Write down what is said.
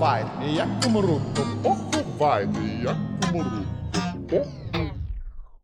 vai, e acumuruto, pouco vai, e acumuruto, pouco